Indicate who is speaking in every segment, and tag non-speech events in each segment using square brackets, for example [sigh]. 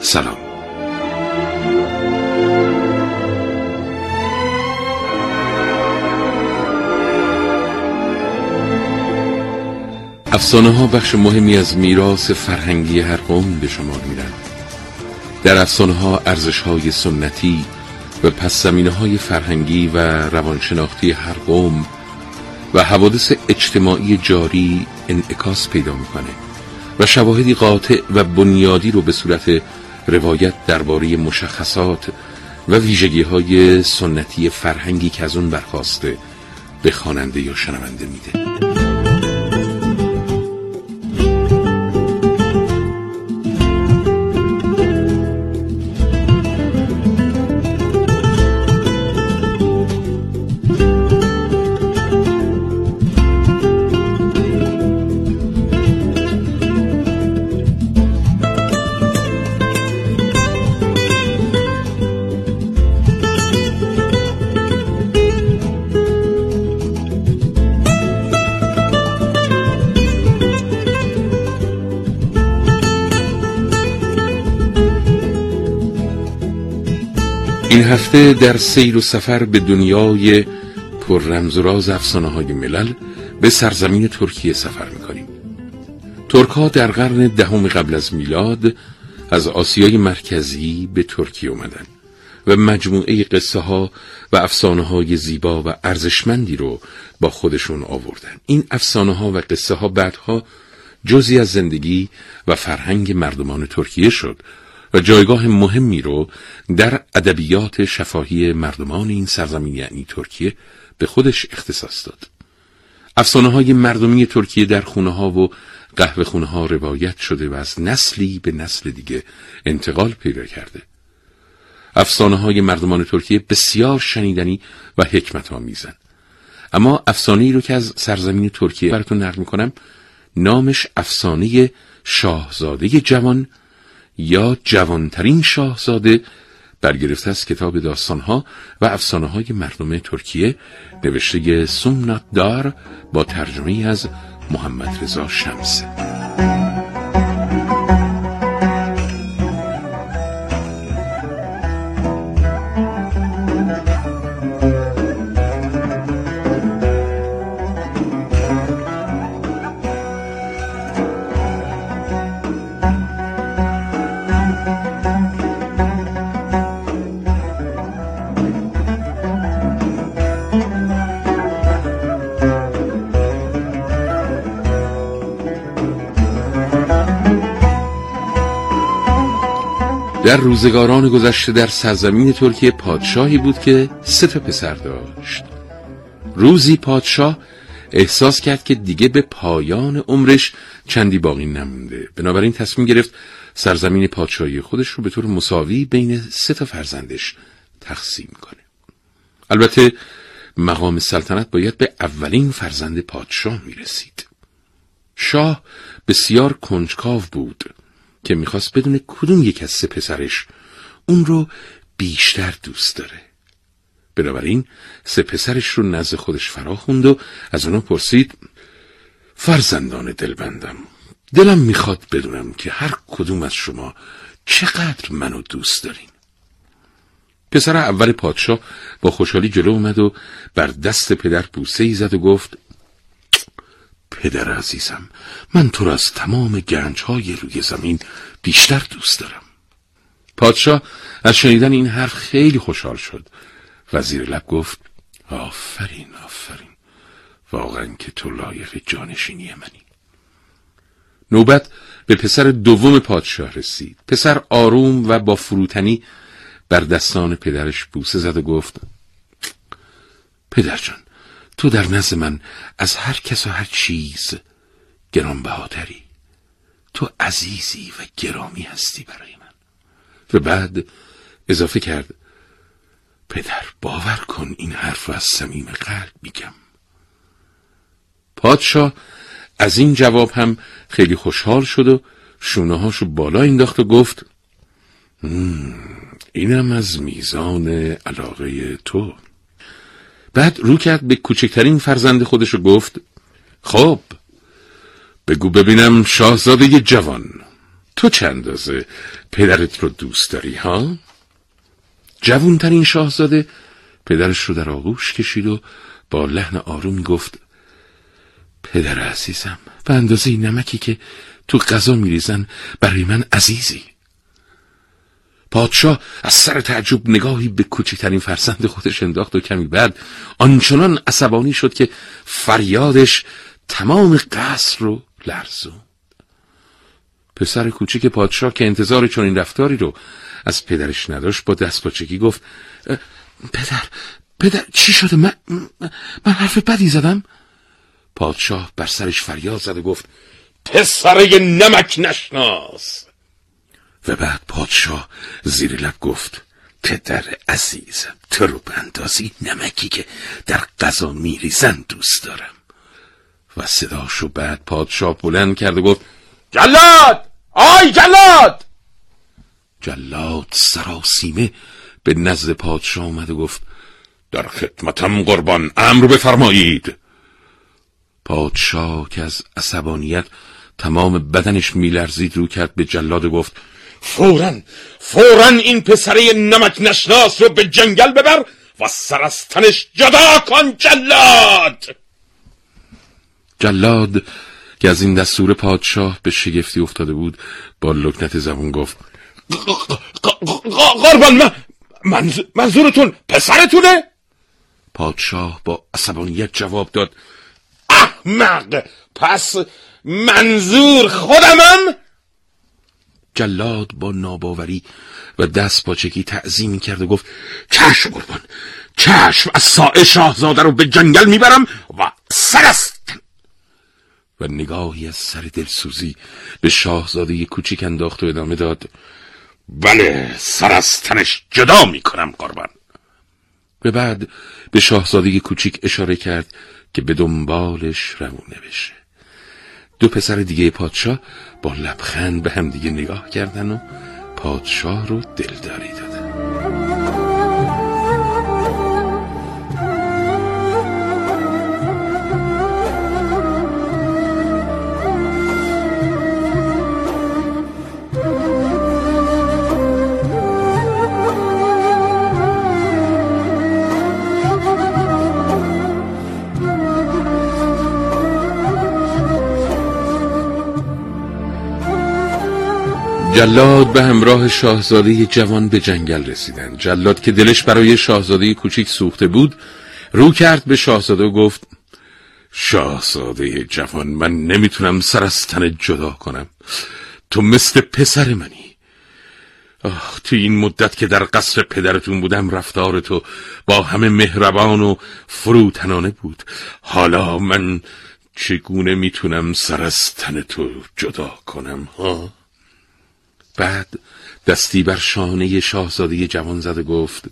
Speaker 1: سلام. افسانه ها بخش مهمی از میراث فرهنگی هر قوم به شمار میرند. در افسانه ها ارزش های سنتی و پس زمینه های فرهنگی و روانشناختی هر قوم و حوادث اجتماعی جاری انعکاس پیدا می‌کنه و شواهدی قاطع و بنیادی رو به صورت روایت درباره مشخصات و ویژگی های سنتی فرهنگی که از اون برخواسته به خواننده یا شنونده میده. هفته در سیر و سفر به دنیای پر رمز و راز افسانه های ملل به سرزمین ترکیه سفر می‌کنیم. ترک ها در قرن دهم قبل از میلاد از آسیای مرکزی به ترکیه اومدن و مجموعه قصه ها و افسانه های زیبا و ارزشمندی رو با خودشون آوردن. این افسانه ها و قصه ها بعدها جزی از زندگی و فرهنگ مردمان ترکیه شد. و جایگاه مهمی رو در ادبیات شفاهی مردمان این سرزمین یعنی ترکیه به خودش اختصاص داد. افسانه های مردمی ترکیه در خونه ها و قهوه خونه ها روایت شده و از نسلی به نسل دیگه انتقال پیدا کرده. افسانه های مردمان ترکیه بسیار شنیدنی و حکمت آمیزن. اما افسانه ای رو که از سرزمین ترکیه براتون نقل می‌کنم نامش افسانه شاهزاده جوان یا جوانترین شاهزاده برگرفته از کتاب داستانها و افسانه های مردم ترکیه نوشته سومنات دار با ترجمه از محمد رضا شمسه در روزگاران گذشته در سرزمین ترکیه پادشاهی بود که سه تا پسر داشت. روزی پادشاه احساس کرد که دیگه به پایان عمرش چندی باقی نمونده. بنابراین تصمیم گرفت سرزمین پادشاهی خودش رو به طور مساوی بین سه تا فرزندش تقسیم کنه. البته مقام سلطنت باید به اولین فرزند پادشاه می رسید شاه بسیار کنجکاو بود. که می‌خواست بدون کدوم یک از سه پسرش اون رو بیشتر دوست داره. بنابراین سه پسرش رو نزد خودش فرا خوند و از اونو پرسید فرزندان دلبندم دلم می‌خواد بدونم که هر کدوم از شما چقدر منو دوست دارین. پسر اول پادشاه با خوشحالی جلو اومد و بر دست پدر بوسه ای زد و گفت پدر عزیزم من تو را از تمام گنج های روی زمین بیشتر دوست دارم. پادشاه از شنیدن این حرف خیلی خوشحال شد. و زیر لب گفت آفرین آفرین. واقعا که تو لایق جانشینی منی. نوبت به پسر دوم پادشاه رسید. پسر آروم و با فروتنی بر دستان پدرش بوسه زد و گفت پدر جان تو در نزد من از هر کس و هر چیز گرانبهاتری. تو عزیزی و گرامی هستی برای من. و بعد اضافه کرد پدر باور کن این حرف رو از صمیم قلب میگم. پادشاه از این جواب هم خیلی خوشحال شد و شونه هاشو بالا انداخت و گفت اینم از میزان علاقه تو. بعد رو کرد به کوچکترین فرزند خودش و گفت خب بگو ببینم شاهزاده جوان تو چند اندازه پدرت رو دوست داری ها؟ جوانترین شاهزاده پدرش رو در آغوش کشید و با لحن آروم گفت پدر عزیزم به اندازه نمکی که تو غذا میریزن برای من عزیزی پادشاه از سر تعجب نگاهی به کوچکترین فرزند خودش انداخت و کمی بعد آنچنان عصبانی شد که فریادش تمام قصر رو لرزوند. پسر کوچک پادشاه که انتظار چنین رفتاری رو از پدرش نداشت با دست پاچگی گفت پدر پدر چی شده؟ من من حرف بدی زدم. پادشاه بر سرش فریاد زد و گفت پسره نمک نشناس. و بعد پادشاه زیر لب گفت پدر عزیزم تو رو به اندازی نمکی که در غذا میریزن دوست دارم. و صداشو بعد پادشاه بلند کرد و گفت جلاد! آی جلاد! جلاد سراسیمه به نزد پادشاه آمد و گفت در خدمتم قربان امر بفرمایید. پادشاه که از عصبانیت تمام بدنش میلرزید رو کرد به جلاد و گفت فورا فورا این پسره نمک نشناس رو به جنگل ببر و سرستنش جدا کن جلاد! جلاد که از این دستور پادشاه به شگفتی افتاده بود با لکنت زبون گفت قربان من منظورتون پسرتونه؟ پادشاه با عصبانیت جواب داد احمق! پس منظور خودمم؟ جلاد با ناباوری و دست پاچکی تعظیمی کرد و گفت چشم قربان چشم از سائه شاهزاده رو به جنگل می‌برم و سرستن و نگاهی از سر دلسوزی به شاهزاده کوچیک انداخت و ادامه داد بله سرستنش جدا می‌کنم قربان. به بعد به شاهزاده کوچیک اشاره کرد که به دنبالش روونه بشه دو پسر دیگه پادشاه با لبخند به هم دیگه نگاه کردن و پادشاه رو دلداری دادن. جلاد به همراه شاهزاده جوان به جنگل رسیدند. جلاد که دلش برای شاهزاده کوچیک سوخته بود رو کرد به شاهزاده و گفت شاهزاده جوان من نمی‌تونم سر از تن جدا کنم. تو مثل پسر منی. آه تو این مدت که در قصر پدرتون بودم رفتار تو با همه مهربان و فروتنانه بود. حالا من چگونه می‌تونم سر از تن تو جدا کنم ها؟ بعد دستی بر شانه شاهزاده جوان زد و گفت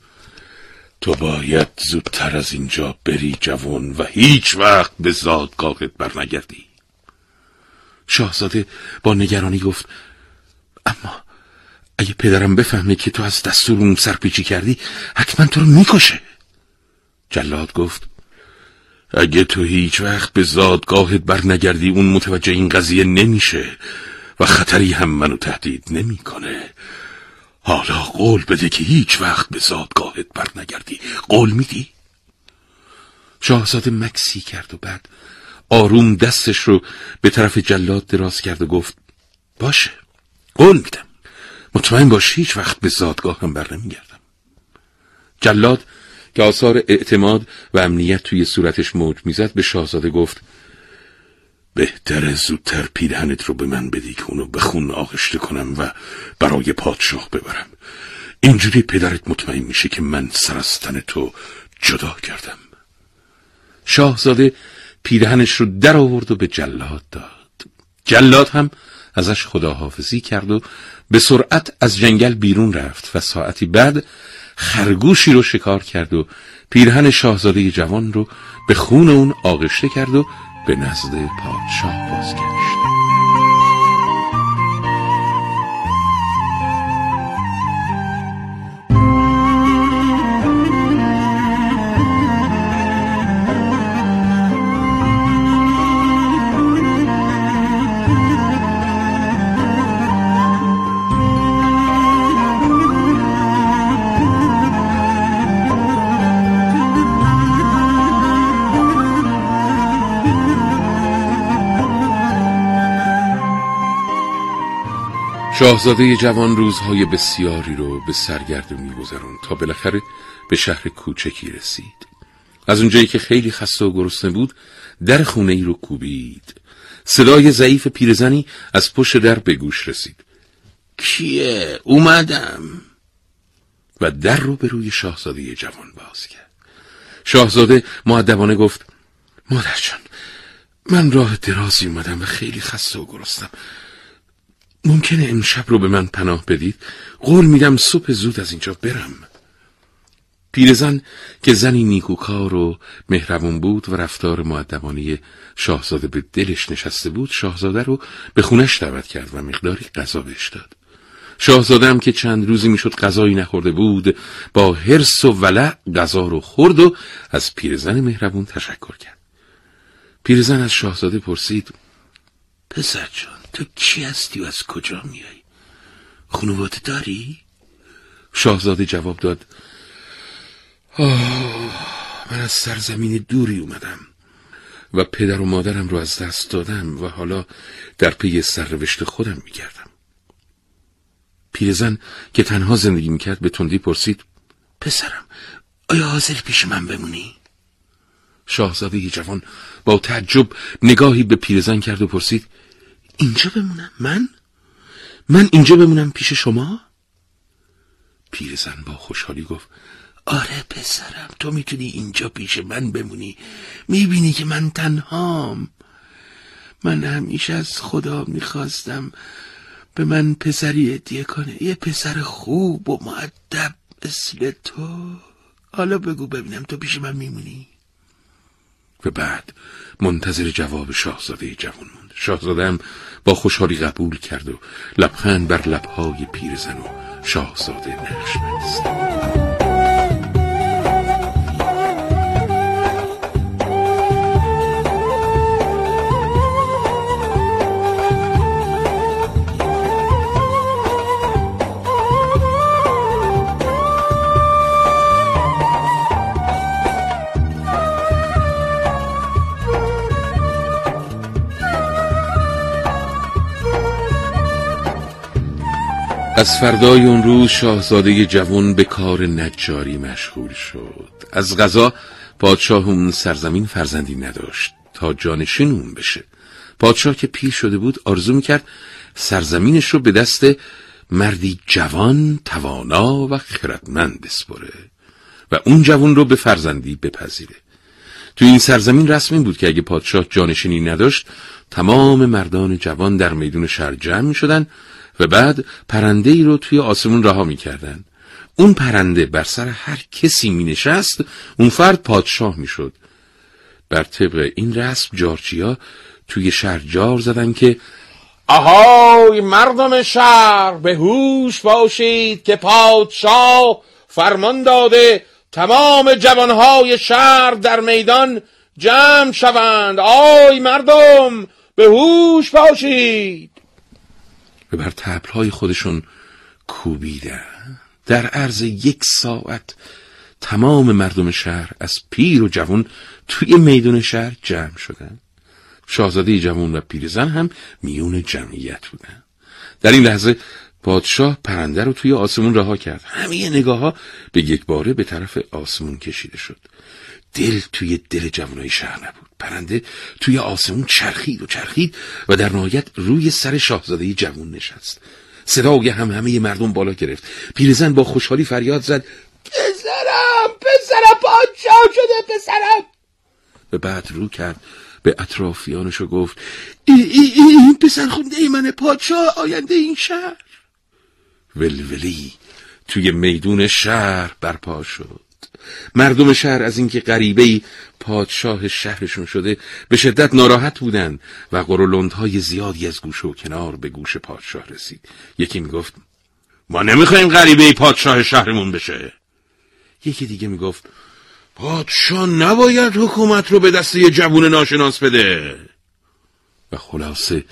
Speaker 1: تو باید زودتر از اینجا بری جوان و هیچ وقت به زادگاهت برنگردی. شاهزاده با نگرانی گفت اما اگه پدرم بفهمه که تو از دستور اون سرپیچی کردی حتما تو رو می‌کشه. جلاد گفت اگه تو هیچ وقت به زادگاهت برنگردی اون متوجه این قضیه نمیشه. و خطری هم منو تهدید نمی‌کنه. حالا قول بده که هیچ وقت به زادگاهت بر نگردی قول میدی؟ شاهزاده مکسی کرد و بعد آروم دستش رو به طرف جلاد دراز کرد و گفت باشه قول میدم مطمئن باش هیچ وقت به زادگاهم بر نمیگردم جلاد که آثار اعتماد و امنیت توی صورتش موج می‌زد به شاهزاده گفت بهتر زودتر پیرهنت رو به من بدی که اونو به خون آغشته کنم و برای پادشاه ببرم. اینجوری پدرت مطمئن میشه که من سرستن تو جدا کردم. شاهزاده پیرهنش رو در آورد و به جلاد داد. جلاد هم ازش خداحافظی کرد و به سرعت از جنگل بیرون رفت و ساعتی بعد خرگوشی رو شکار کرد و پیرهن شاهزاده جوان رو به خون اون آغشته کرد و به نزد پادشاه بازگشت شاهزاده جوان روزهای بسیاری رو به سرگردونی گذرون تا بالاخره به شهر کوچکی رسید. از اونجایی که خیلی خسته و گرسنه بود در خونه ای رو کوبید. صدای ضعیف پیرزنی از پشت در به گوش رسید. کیه؟ اومدم. و در رو به روی شاهزاده جوان باز کرد. شاهزاده معدبانه گفت مادر جان من راه درازی اومدم و خیلی خسته و گرسنم. ممکنه امشب رو به من پناه بدید؟ قول میدم صبح زود از اینجا برم. پیرزن که زنی نیکوکار و مهربون بود و رفتار معدبانه شاهزاده به دلش نشسته بود شاهزاده رو به خونش دعوت کرد و مقداری غذا بهش داد. شاهزاده هم که چند روزی می‌شد غذایی نخورده بود با حرس و ولع غذا رو خورد و از پیرزن مهربون تشکر کرد. پیرزن از شاهزاده پرسید پسر جان تو کی هستی و از کجا میای؟ خانواده داری؟ شاهزاده جواب داد من از سرزمین دوری اومدم و پدر و مادرم رو از دست دادم و حالا در پی سرنوشت خودم میگردم. پیرزن که تنها زندگی می‌کرد به تندی پرسید پسرم آیا حاضر پیش من بمونی؟ شاهزاده جوان با تعجب نگاهی به پیرزن کرد و پرسید اینجا بمونم؟ من؟ من اینجا بمونم پیش شما؟ پیرزن با خوشحالی گفت آره پسرم تو می‌تونی اینجا پیش من بمونی. می‌بینی که من تنهام. من همیشه از خدا می‌خواستم به من پسری ادیه کنه. یه پسر خوب و معدب مثل تو. حالا بگو ببینم تو پیش من میمونی. و بعد منتظر جواب شاهزاده جوان موند شاهزاده با خوشحالی قبول کرد و لبخند بر لبهای پیرزن و شاهزاده نقش بست. از فردای اون روز شاهزاده جوان به کار نجاری مشغول شد. از غذا پادشاه اون سرزمین فرزندی نداشت تا جانشین اون بشه. پادشاه که پیر شده بود آرزو می‌کرد سرزمینش رو به دست مردی جوان توانا و خردمند بسپره و اون جوان رو به فرزندی بپذیره. تو این سرزمین رسمی بود که اگه پادشاه جانشینی نداشت تمام مردان جوان در میدون شهر جمع می شدن و بعد پرنده ای رو توی آسمون رها می‌کردن. اون پرنده بر سر هر کسی می نشست اون فرد پادشاه می شد بر طبق این رسم جارچیا توی شهر جار زدن که
Speaker 2: آهای مردم شهر به هوش باشید که پادشاه فرمان داده تمام جوانهای شهر در میدان جمع شوند. آی مردم به هوش باشید.
Speaker 1: و بر تبلهای خودشون کوبیدن. در عرض یک ساعت تمام مردم شهر از پیر و جوان توی میدون شهر جمع شدن. شاهزاده جوان و پیرزن هم میون جمعیت بودن. در این لحظه پادشاه پرنده رو توی آسمون رها کرد. همه نگاه ها به یک باره به طرف آسمون کشیده شد. دل توی دل جوانای شهر نبود. پرنده توی آسمون چرخید و چرخید و در نهایت روی سر شاهزاده جوان نشست. صدای هم همه مردم بالا گرفت. پیرزن با خوشحالی فریاد زد
Speaker 2: پسرم پسرم پادشاه شده پسرم!
Speaker 1: به بعد رو کرد به اطرافیانش و گفت این ای ای این پسر خونده ای منه پادشاه آینده این شهر. ولولی توی میدون شهر برپا شد. مردم شهر از اینکه غریبه پادشاه شهرشون شده به شدت ناراحت بودند و قرولندهای زیادی از گوش و کنار به گوش پادشاه رسید. یکی می‌گفت ما نمی‌خوایم غریبه پادشاه شهرمون بشه. یکی دیگه می‌گفت پادشاه نباید حکومت رو به دست یه جوون ناشناس بده. و خلاصه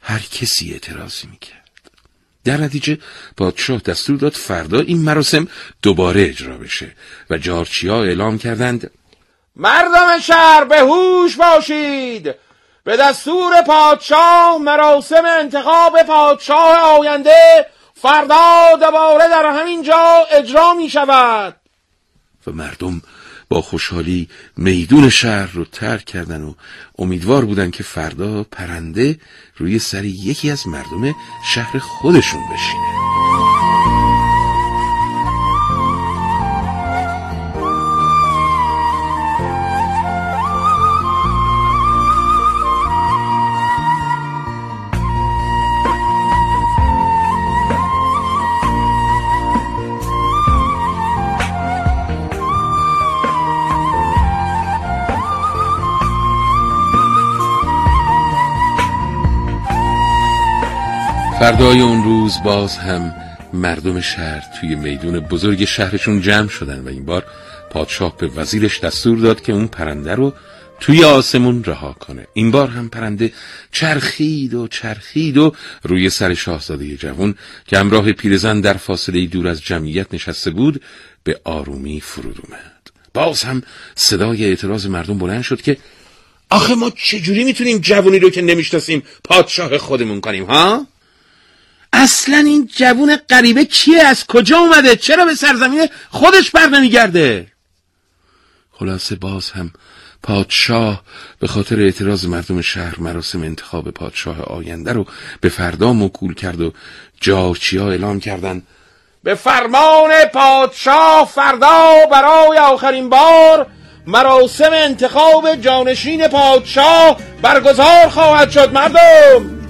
Speaker 1: هر کسی اعتراضی می‌کرد. در نتیجه پادشاه دستور داد فردا این مراسم دوباره اجرا بشه و جارچیا اعلام کردند
Speaker 2: مردم شهر به هوش باشید. به دستور پادشاه مراسم انتخاب پادشاه آینده فردا دوباره در همین جا اجرا می شود
Speaker 1: و مردم با خوشحالی میدون شهر رو ترک کردن و امیدوار بودن که فردا پرنده روی سر یکی از مردم شهر خودشون بشینه. فردای اون روز باز هم مردم شهر توی میدون بزرگ شهرشون جمع شدن و این بار پادشاه به وزیرش دستور داد که اون پرنده رو توی آسمون رها کنه این بار هم پرنده چرخید و چرخید و روی سر شاهزاده جوان که همراه پیرزن در فاصله دور از جمعیت نشسته بود به آرومی فرود اومد باز هم صدای اعتراض مردم بلند شد که آخه ما چجوری می‌تونیم جوونی رو که نمی‌شناسیم پادشاه خودمون کنیم ها؟ اصلا این جوون غریبه کیه؟ از کجا اومده؟ چرا به سرزمین خودش بر نمیگرده؟ خلاصه باز هم پادشاه به خاطر اعتراض مردم شهر مراسم انتخاب پادشاه آینده رو به فردا مکول کرد و جارچیا اعلام کردند.
Speaker 2: به فرمان پادشاه فردا برای آخرین بار مراسم انتخاب جانشین پادشاه برگزار خواهد شد مردم.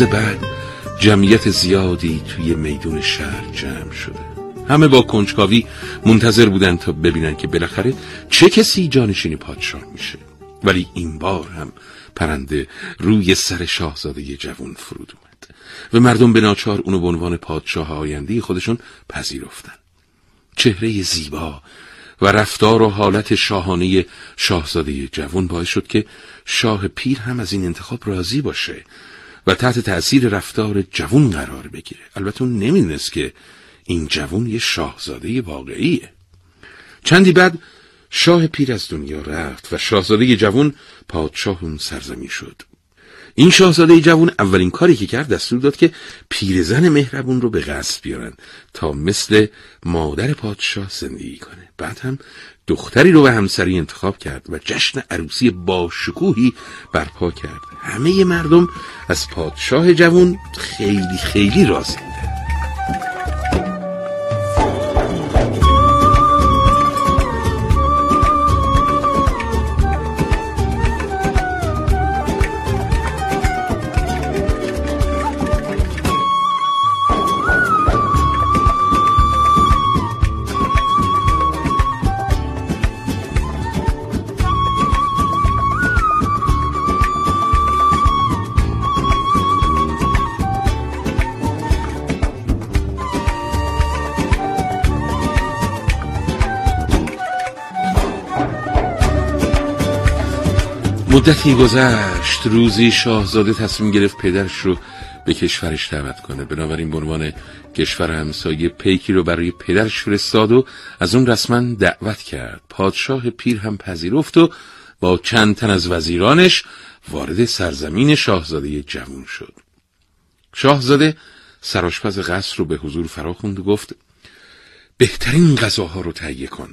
Speaker 1: روز بعد جمعیت زیادی توی میدون شهر جمع شده. همه با کنجکاوی منتظر بودن تا ببینن که بالاخره چه کسی جانشین پادشاه میشه. ولی این بار هم پرنده روی سر شاهزاده جوان فرود اومد و مردم به ناچار اونو به عنوان پادشاه آینده خودشون پذیرفتن. چهره زیبا و رفتار و حالت شاهانه شاهزاده جوان باعث شد که شاه پیر هم از این انتخاب راضی باشه. و تحت تأثیر رفتار جوون قرار بگیره. البته اون نمی‌دونست که این جوون یه شاهزاده واقعیه. چندی بعد شاه پیر از دنیا رفت و شاهزاده جوون پادشاه اون سرزمین شد. این شاهزاده جوون اولین کاری که کرد دستور داد که پیرزن مهربون رو به قصد بیارن تا مثل مادر پادشاه زندگی کنه. بعد هم دختری رو به همسری انتخاب کرد و جشن عروسی با شکوهی برپا کرد. همه مردم از پادشاه جوون خیلی خیلی راضی بودن مدتی گذشت روزی شاهزاده تصمیم گرفت پدرش رو به کشورش دعوت کنه. بنابراین به کشور همسایه پیکی رو برای پدرش فرستاد و از اون رسما دعوت کرد. پادشاه پیر هم پذیرفت و با چند تن از وزیرانش وارد سرزمین شاهزاده جوون شد. شاهزاده سراشپز قصر رو به حضور فرا خوند و گفت بهترین غذاها رو تهیه کن.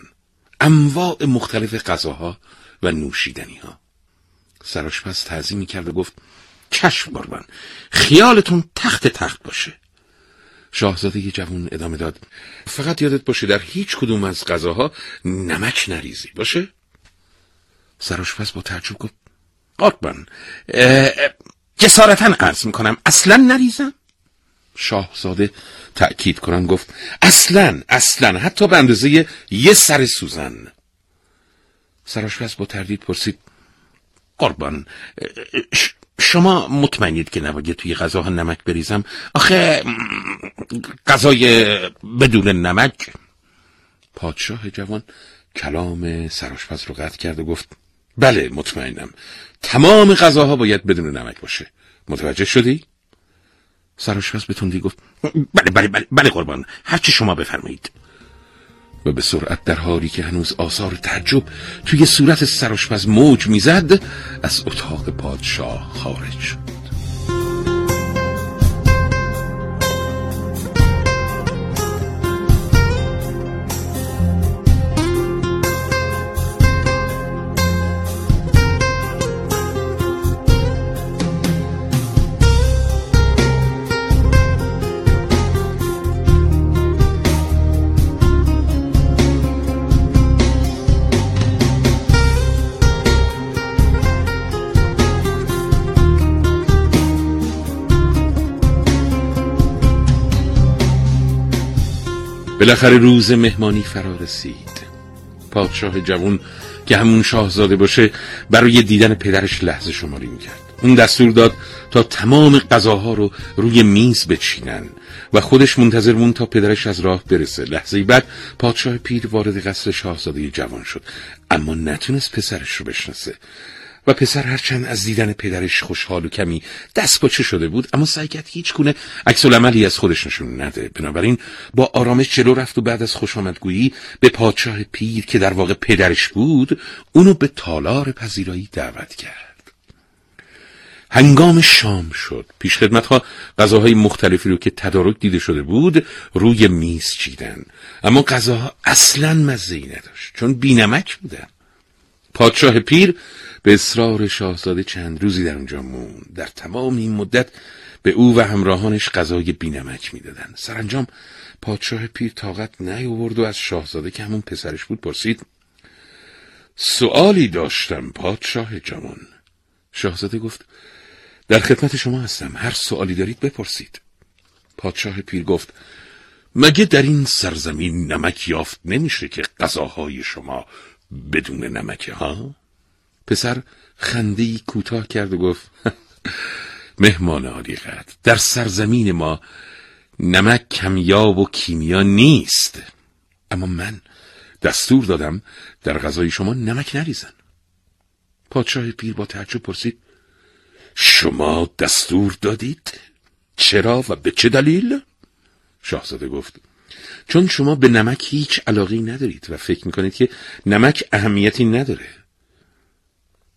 Speaker 1: انواع مختلف غذاها و نوشیدنی ها سراشپز تعظیمی کرد و گفت چشم قربان خیالتون تخت تخت باشه. شاهزاده جوون ادامه داد فقط یادت باشه در هیچ کدوم از غذاها نمک نریزی باشه؟ سراشپز با تعجب گفت قربان جسارتا عرض می‌کنم اصلا نریزم؟ شاهزاده تأکید کنن گفت اصلا اصلا حتی به اندازه یه سر سوزن. سراشپز با تردید پرسید قربان. شما مطمئنید که نباید توی غذاها نمک بریزم؟ آخه غذای بدون نمک؟ پادشاه جوان کلام سراشپز رو قطع کرد و گفت بله مطمئنم. تمام غذاها باید بدون نمک باشه. متوجه شدی؟ سراشپز به تندی گفت بله بله بله, بله قربان. هرچی شما بفرمایید. و به سرعت در حالی که هنوز آثار تعجب توی صورت سراشپز موج می‌زد از اتاق پادشاه خارج شد. بالاخره روز مهمانی فرا رسید. پادشاه جوون که همون شاهزاده باشه برای دیدن پدرش لحظه شماری می‌کرد. اون دستور داد تا تمام غذاها رو روی میز بچینن و خودش منتظر مون تا پدرش از راه برسه. لحظه بعد پادشاه پیر وارد قصر شاهزاده جوان شد. اما نتونست پسرش رو بشناسه. و پسر هرچند از دیدن پدرش خوشحال و کمی دست پاچه شده بود اما سعی کرد هیچ گونه عکس عملی از خودش نشون نده. بنابراین با آرامش جلو رفت و بعد از خوش آمدگویی به پادشاه پیر که در واقع پدرش بود اونو به تالار پذیرایی دعوت کرد. هنگام شام شد. پیش غذاهای مختلفی رو که تدارک دیده شده بود روی میز چیدن. اما غذاها اصلا مزه نداشت چون بینمک بودن. پادشاه پیر به اصرار شاهزاده چند روزی در اونجا موند. در تمام این مدت به او و همراهانش غذای بینمک می‌دادن سرانجام پادشاه پیر طاقت نیاورد و از شاهزاده که همون پسرش بود پرسید سوالی داشتم پادشاه جوان. شاهزاده گفت در خدمت شما هستم هر سوالی دارید بپرسید. پادشاه پیر گفت مگه در این سرزمین نمک یافت نمیشه که غذاهای شما بدون نمکه ها. پسر خندی کوتاه کرد و گفت مهمان عالی در سرزمین ما نمک کمیاب و کیمیا نیست. اما من دستور دادم در غذای شما نمک نریزن. پادشاه پیر با تعجب پرسید شما دستور دادید؟ چرا و به چه دلیل؟ شاهزاده گفت چون شما به نمک هیچ علاقی ندارید و فکر می‌کنید که نمک اهمیتی نداره.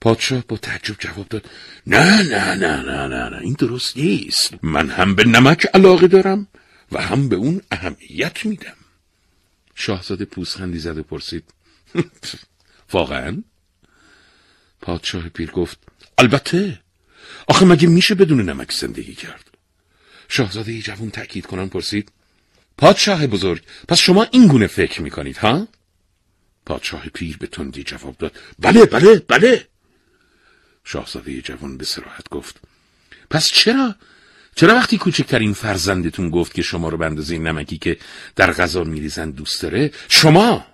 Speaker 1: پادشاه با تعجب جواب داد نه نه نه نه نه نه این درست نیست. من هم به نمک علاقه دارم و هم به اون اهمیت میدم. شاهزاده پوزخندی زده پرسید [laughs] واقعا؟ پادشاه پیر گفت البته. آخه مگه میشه بدون نمک زندگی کرد؟ شاهزاده جوان تأکید کنان پرسید پادشاه بزرگ پس شما این گونه فکر می‌کنید ها؟ پادشاه پیر به تندی جواب داد بله بله بله. شاهزاده جوان به سراحت گفت پس چرا؟ چرا وقتی کوچکترین فرزندتون گفت که شما رو به اندازه نمکی که در غذا میریزن دوست داره شما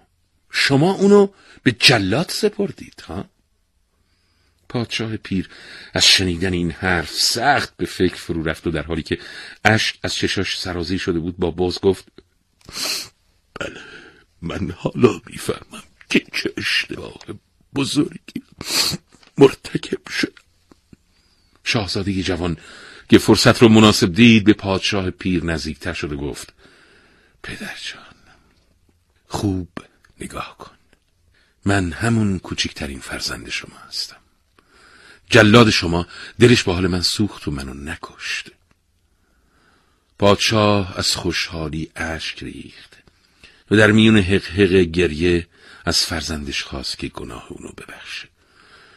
Speaker 1: شما اونو به جلات سپردید ها؟ پادشاه پیر از شنیدن این حرف سخت به فکر فرو رفت و در حالی که اشک از چشاش سرازی شده بود با باز گفت بله من حالا می‌فهمم که چه اشتباه بزرگی مرتکب شد. شاهزاده جوان که فرصت رو مناسب دید به پادشاه پیر نزدیکتر شده گفت پدرجان خوب نگاه کن. من همون کوچکترین فرزند شما هستم. جلاد شما دلش با حال من سوخت و منو نکشت. پادشاه از خوشحالی اشک ریخت و در میون حق گریه از فرزندش خواست که گناه اونو ببخشه.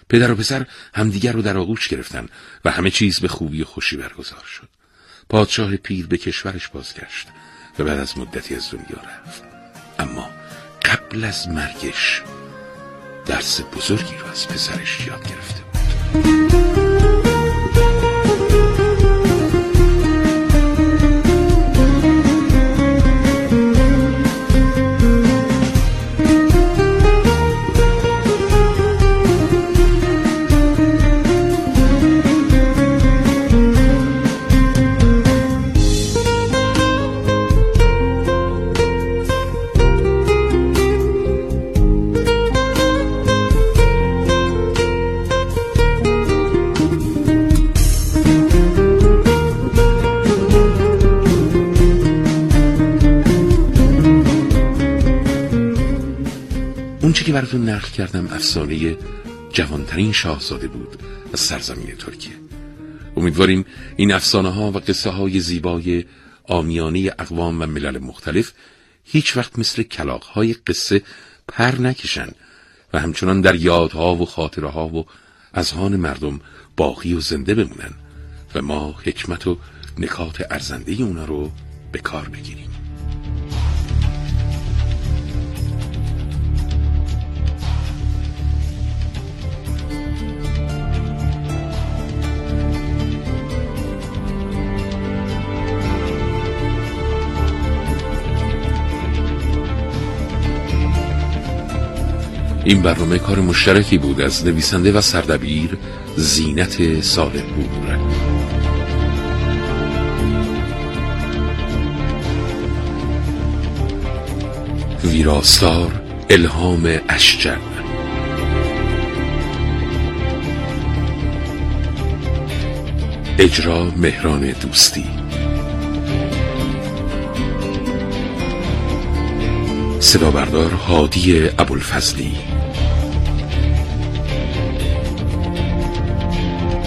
Speaker 1: پدر و پسر همدیگر رو در آغوش گرفتن و همه چیز به خوبی و خوشی برگزار شد. پادشاه پیر به کشورش بازگشت و بعد از مدتی از دنیا رفت. اما قبل از مرگش درس بزرگی رو از پسرش یاد گرفته بود براتون نقل کردم افسانه جوانترین شاهزاده بود از سرزمین ترکیه. امیدواریم این افسانه ها و قصه های زیبای آمیانه اقوام و ملل مختلف هیچ وقت مثل کلاق های قصه پر نکشن و همچنان در یادها و خاطره ها و اذهان مردم باقی و زنده بمونن و ما حکمت و نکات ارزنده اونا رو به کار بگیریم. این برنامه کار مشترکی بود از نویسنده و سردبیر زینت صالح پور ویراستار الهام اشجن اجرا مهران دوستی. صدا بردار هادی ابوالفضلی.